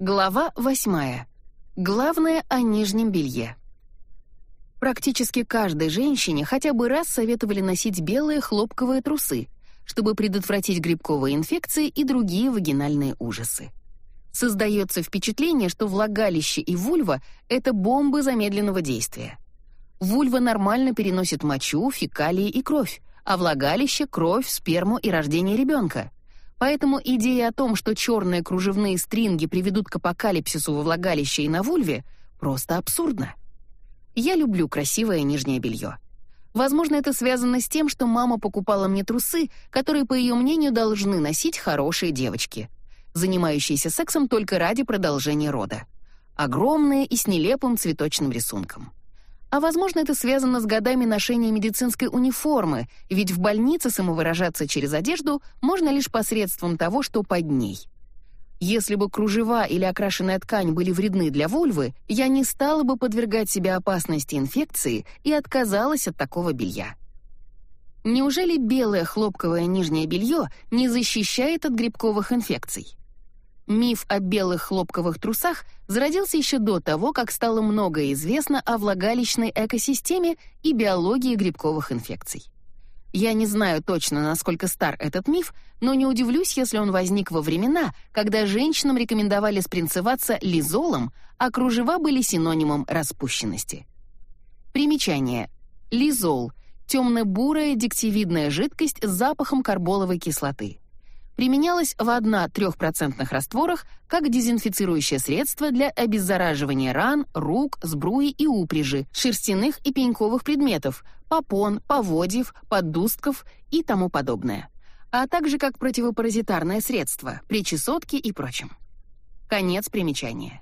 Глава 8. Главное о нижнем белье. Практически каждой женщине хотя бы раз советовали носить белые хлопковые трусы, чтобы предотвратить грибковые инфекции и другие вагинальные ужасы. Создается впечатление, что влагалище и вульва — это бомбы замедленного действия. Вульва нормально переносит мочу, фекалии и кровь, а влагалище — кровь, сперму и рождение ребенка. Поэтому идея о том, что черные кружевные стринги приведут к апокалипсису во влагалище и на вульве, просто абсурдна. Я люблю красивое нижнее белье. Возможно, это связано с тем, что мама покупала мне трусы, которые, по ее мнению, должны носить хорошие девочки, занимающиеся сексом только ради продолжения рода. Огромные и с нелепым цветочным рисунком. А возможно, это связано с годами ношения медицинской униформы, ведь в больнице самовыражаться через одежду можно лишь посредством того, что под ней. Если бы кружева или окрашенная ткань были вредны для вульвы, я не стала бы подвергать себя опасности инфекции и отказалась от такого белья. Неужели белое хлопковое нижнее белье не защищает от грибковых инфекций? Миф о белых хлопковых трусах зародился еще до того, как стало многое известно о влагалищной экосистеме и биологии грибковых инфекций. Я не знаю точно, насколько стар этот миф, но не удивлюсь, если он возник во времена, когда женщинам рекомендовали спринцеваться лизолом, а кружева были синонимом распущенности. Примечание. Лизол — темно-бурая дегтевидная жидкость с запахом карболовой кислоты применялась в 1-3% растворах как дезинфицирующее средство для обеззараживания ран, рук, сбруи и упряжи, шерстяных и пеньковых предметов, попон, поводьев, поддустков и тому подобное, а также как противопаразитарное средство при чесотке и прочем. Конец примечания.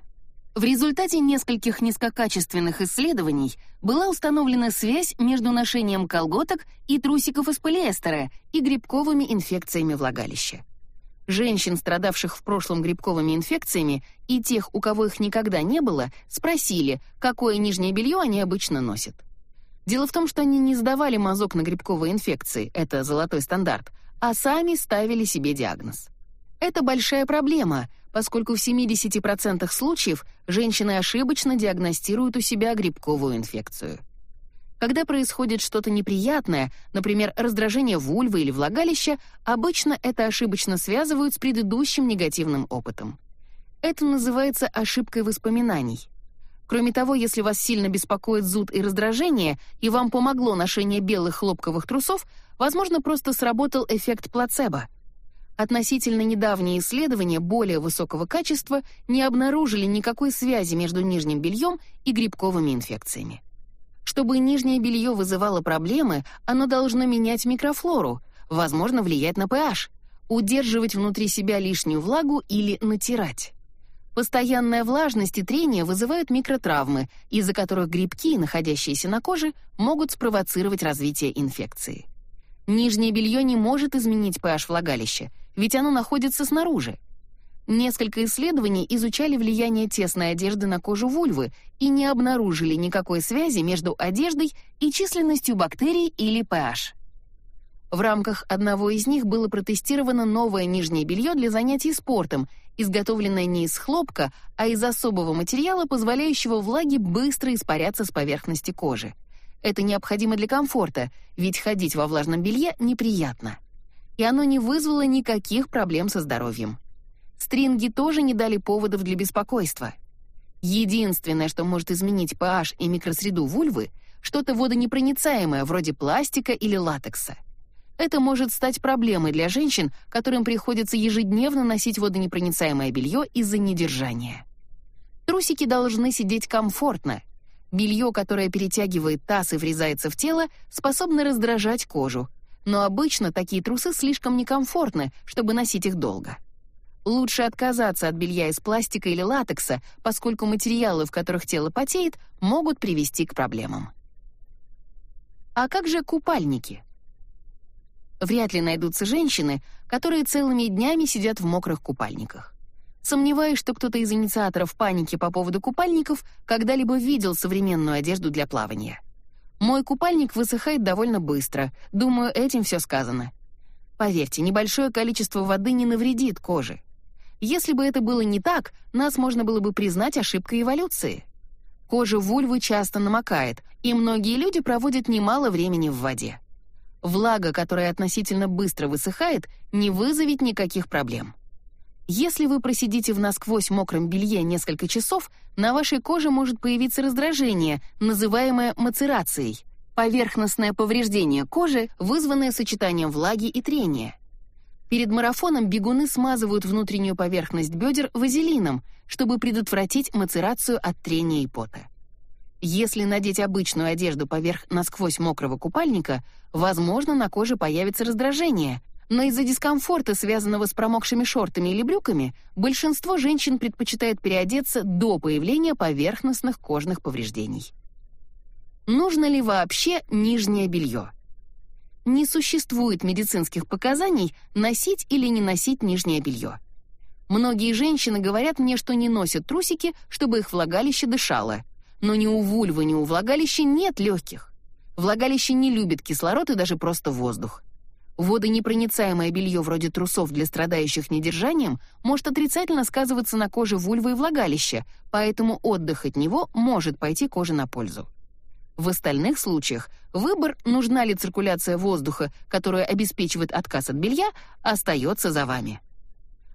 В результате нескольких низкокачественных исследований была установлена связь между ношением колготок и трусиков из полиэстера и грибковыми инфекциями влагалища. Женщин, страдавших в прошлом грибковыми инфекциями, и тех, у кого их никогда не было, спросили, какое нижнее белье они обычно носят. Дело в том, что они не сдавали мазок на грибковые инфекции, это золотой стандарт, а сами ставили себе диагноз. Это большая проблема, поскольку в 70% случаев женщины ошибочно диагностируют у себя грибковую инфекцию. Когда происходит что-то неприятное, например, раздражение вульвы или влагалища, обычно это ошибочно связывают с предыдущим негативным опытом. Это называется ошибкой воспоминаний. Кроме того, если вас сильно беспокоит зуд и раздражение, и вам помогло ношение белых хлопковых трусов, возможно, просто сработал эффект плацебо — Относительно недавние исследования более высокого качества не обнаружили никакой связи между нижним бельем и грибковыми инфекциями. Чтобы нижнее белье вызывало проблемы, оно должно менять микрофлору, возможно, влиять на pH, удерживать внутри себя лишнюю влагу или натирать. Постоянная влажность и трение вызывают микротравмы, из-за которых грибки, находящиеся на коже, могут спровоцировать развитие инфекции. Нижнее белье не может изменить pH влагалища, ведь оно находится снаружи. Несколько исследований изучали влияние тесной одежды на кожу вульвы и не обнаружили никакой связи между одеждой и численностью бактерий или pH. В рамках одного из них было протестировано новое нижнее белье для занятий спортом, изготовленное не из хлопка, а из особого материала, позволяющего влаге быстро испаряться с поверхности кожи. Это необходимо для комфорта, ведь ходить во влажном белье неприятно и оно не вызвало никаких проблем со здоровьем. Стринги тоже не дали поводов для беспокойства. Единственное, что может изменить pH и микросреду вульвы, что-то водонепроницаемое, вроде пластика или латекса. Это может стать проблемой для женщин, которым приходится ежедневно носить водонепроницаемое белье из-за недержания. Трусики должны сидеть комфортно. Белье, которое перетягивает таз и врезается в тело, способно раздражать кожу, но обычно такие трусы слишком некомфортны, чтобы носить их долго. Лучше отказаться от белья из пластика или латекса, поскольку материалы, в которых тело потеет, могут привести к проблемам. А как же купальники? Вряд ли найдутся женщины, которые целыми днями сидят в мокрых купальниках. Сомневаюсь, что кто-то из инициаторов паники по поводу купальников когда-либо видел современную одежду для плавания. Мой купальник высыхает довольно быстро. Думаю, этим все сказано. Поверьте, небольшое количество воды не навредит коже. Если бы это было не так, нас можно было бы признать ошибкой эволюции. Кожа вульвы часто намокает, и многие люди проводят немало времени в воде. Влага, которая относительно быстро высыхает, не вызовет никаких проблем. Если вы просидите в насквозь мокром белье несколько часов, на вашей коже может появиться раздражение, называемое мацерацией, поверхностное повреждение кожи, вызванное сочетанием влаги и трения. Перед марафоном бегуны смазывают внутреннюю поверхность бедер вазелином, чтобы предотвратить мацерацию от трения и пота. Если надеть обычную одежду поверх насквозь мокрого купальника, возможно, на коже появится раздражение, но из-за дискомфорта, связанного с промокшими шортами или брюками, большинство женщин предпочитает переодеться до появления поверхностных кожных повреждений. Нужно ли вообще нижнее белье? Не существует медицинских показаний носить или не носить нижнее белье. Многие женщины говорят мне, что не носят трусики, чтобы их влагалище дышало. Но ни у вульвы, ни у влагалища нет легких. Влагалище не любит кислород и даже просто воздух. Водонепроницаемое белье вроде трусов для страдающих недержанием может отрицательно сказываться на коже вульвы и влагалища, поэтому отдых от него может пойти коже на пользу. В остальных случаях выбор, нужна ли циркуляция воздуха, которая обеспечивает отказ от белья, остается за вами.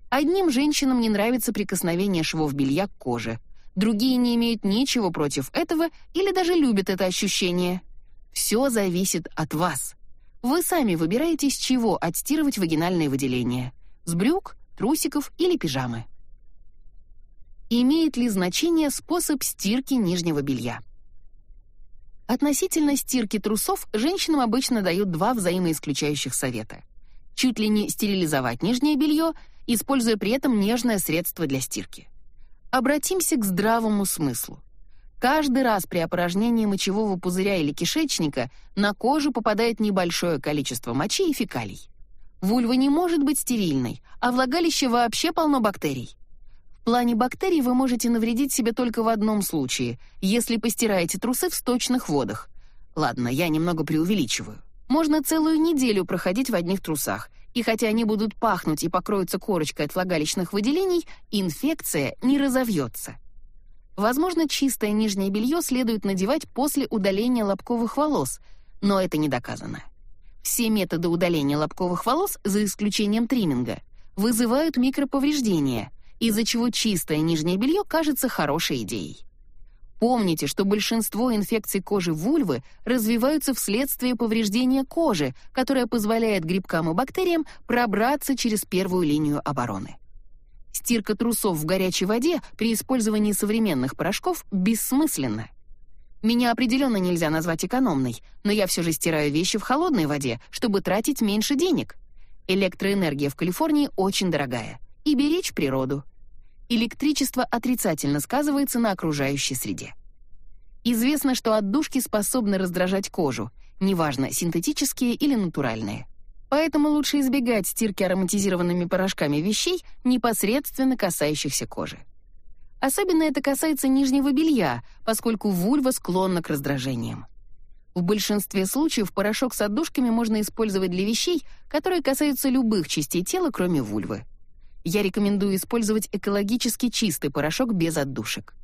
Одним женщинам не нравится прикосновение швов белья к коже, другие не имеют ничего против этого или даже любят это ощущение. Все зависит от вас. Вы сами выбираете, с чего отстирывать вагинальные выделения: с брюк, трусиков или пижамы. Имеет ли значение способ стирки нижнего белья? Относительно стирки трусов женщинам обычно дают два взаимоисключающих совета. Чуть ли не стерилизовать нижнее белье, используя при этом нежное средство для стирки. Обратимся к здравому смыслу. Каждый раз при опорожнении мочевого пузыря или кишечника на кожу попадает небольшое количество мочи и фекалий. Вульва не может быть стерильной, а влагалище вообще полно бактерий. Плане бактерий вы можете навредить себе только в одном случае, если постираете трусы в сточных водах. Ладно, я немного преувеличиваю. Можно целую неделю проходить в одних трусах, и хотя они будут пахнуть и покроются корочкой от влагалищных выделений, инфекция не разовьется. Возможно, чистое нижнее белье следует надевать после удаления лобковых волос, но это не доказано. Все методы удаления лобковых волос, за исключением тримминга, вызывают микроповреждения, из-за чего чистое нижнее белье кажется хорошей идеей. Помните, что большинство инфекций кожи вульвы развиваются вследствие повреждения кожи, которое позволяет грибкам и бактериям пробраться через первую линию обороны. Стирка трусов в горячей воде при использовании современных порошков бессмысленна. Меня определенно нельзя назвать экономной, но я все же стираю вещи в холодной воде, чтобы тратить меньше денег. Электроэнергия в Калифорнии очень дорогая. И беречь природу. Электричество отрицательно сказывается на окружающей среде. Известно, что отдушки способны раздражать кожу, неважно, синтетические или натуральные. Поэтому лучше избегать стирки ароматизированными порошками вещей, непосредственно касающихся кожи. Особенно это касается нижнего белья, поскольку вульва склонна к раздражениям. В большинстве случаев порошок с отдушками можно использовать для вещей, которые касаются любых частей тела, кроме вульвы. Я рекомендую использовать экологически чистый порошок без отдушек.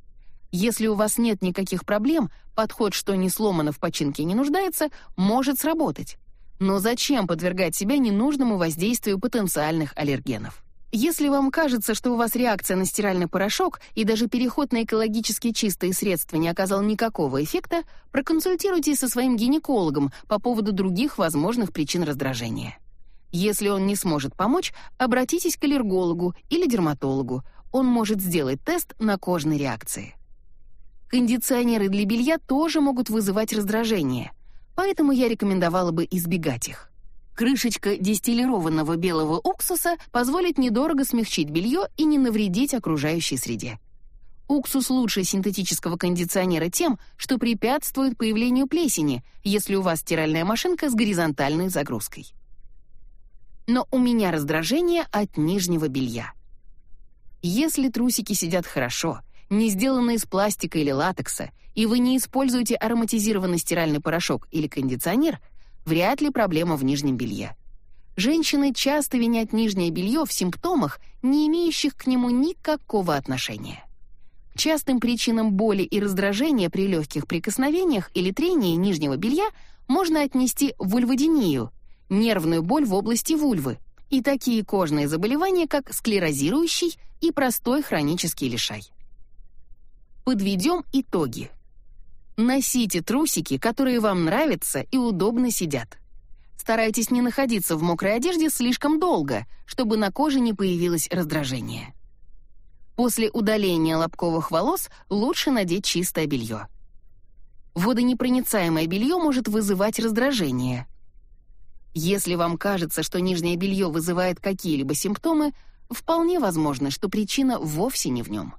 Если у вас нет никаких проблем, подход, что не сломано в починке не нуждается, может сработать. Но зачем подвергать себя ненужному воздействию потенциальных аллергенов? Если вам кажется, что у вас реакция на стиральный порошок и даже переход на экологически чистые средства не оказал никакого эффекта, проконсультируйтесь со своим гинекологом по поводу других возможных причин раздражения. Если он не сможет помочь, обратитесь к аллергологу или дерматологу. Он может сделать тест на кожные реакции. Кондиционеры для белья тоже могут вызывать раздражение поэтому я рекомендовала бы избегать их. Крышечка дистиллированного белого уксуса позволит недорого смягчить белье и не навредить окружающей среде. Уксус лучше синтетического кондиционера тем, что препятствует появлению плесени, если у вас стиральная машинка с горизонтальной загрузкой. Но у меня раздражение от нижнего белья. Если трусики сидят хорошо, не сделаны из пластика или латекса, и вы не используете ароматизированный стиральный порошок или кондиционер, вряд ли проблема в нижнем белье. Женщины часто винят нижнее белье в симптомах, не имеющих к нему никакого отношения. К частым причинам боли и раздражения при легких прикосновениях или трении нижнего белья можно отнести вульводинию, нервную боль в области вульвы, и такие кожные заболевания, как склерозирующий и простой хронический лишай. Подведем итоги. Носите трусики, которые вам нравятся и удобно сидят. Старайтесь не находиться в мокрой одежде слишком долго, чтобы на коже не появилось раздражение. После удаления лобковых волос лучше надеть чистое белье. Водонепроницаемое белье может вызывать раздражение. Если вам кажется, что нижнее белье вызывает какие-либо симптомы, вполне возможно, что причина вовсе не в нем.